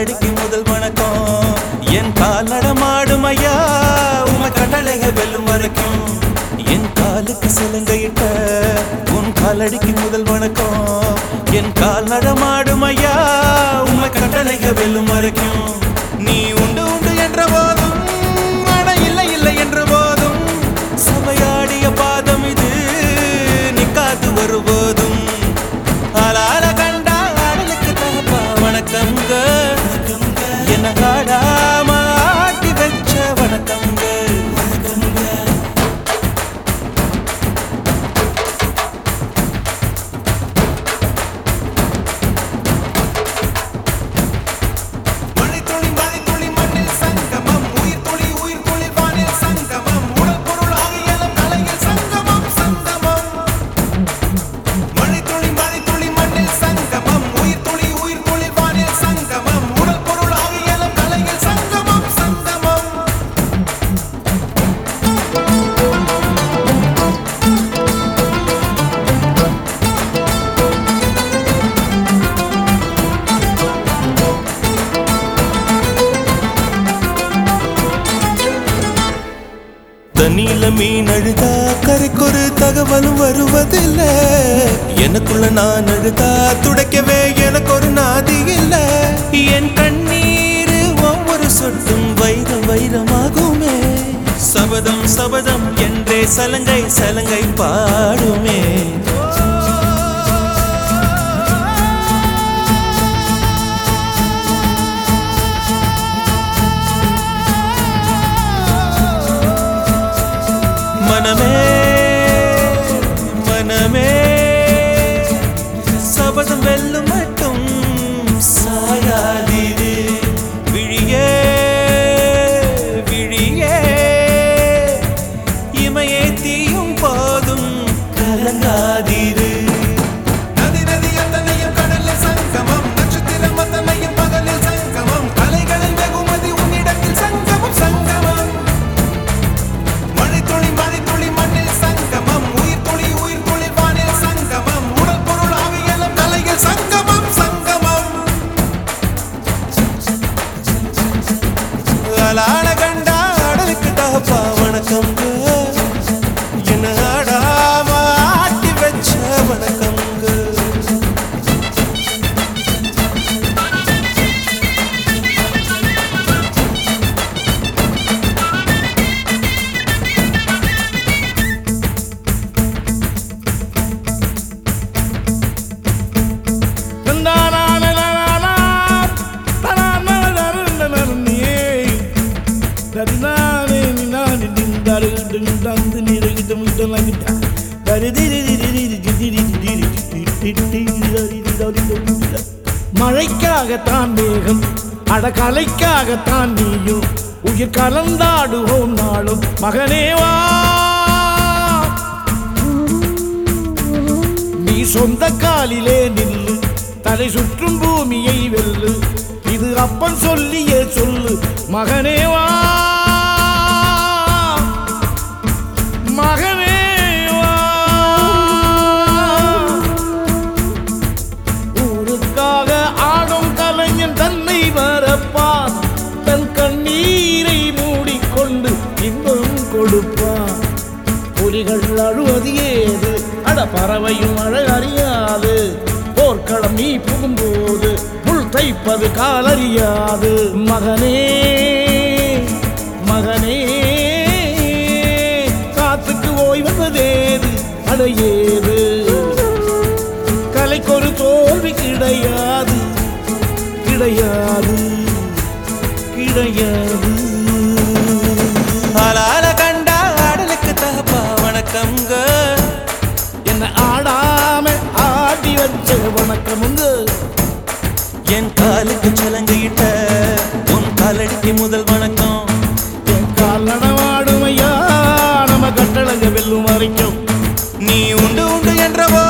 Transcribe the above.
காலடிக்கு முதல் வணக்கம். என் கால் நடமாடும் ஐயா உம கட்டளைக வெல்லும் வரைக்கும். என் காலுக்கு சிலங்கையிட்ட உன் காலடிக்கு முதல் வணக்கம். என் கால் நடமாடும் ஐயா உம கட்டளைக வெல்லும் வரைக்கும். தண்ணியில மீன் அழுதா? கரைக்கொரு தகவலும் வருவதில்ல. எனக்குள்ள நான் அழுதா? துடைக்கவே எனக்கு ஒரு நாதி இல்ல. என் கண்ணீர் ஒவ்வொரு சொட்டும் வைரம் வைரமாகுமே. சபதம் சபதம் என்றே சலங்கை சலங்கை பாடுமே. Perdóname. மழைக்காகத்தான் வேகம் அடகலைக்காகத்தான் நீயும் உயிர் கலந்தாடுவோம் நாளும் மகனேவா நீ சொந்த காலிலே நில்லு தலை சுற்றும் பூமியை வெல்லு இது அப்பன் சொல்லியே சொல்லு மகனேவா புலிகள் அழுவது ஏது அட பறவையும் அழகறியாது போர்க்களம் நீ புகும்போது முள் தைப்பது காலறியாது. மகனே மகனே காத்துக்கு ஓய்வதேது அடையே சற்று முன்பு என் காலுக்கு சலங்கையிட்ட உன் காலடிக்கு முதல் வணக்கம். என் கால் நடவாடும் ஐயா நம்ம கட்டளங்க வெல்லும் வரைக்கும். நீ உண்டு உண்டு என்றவா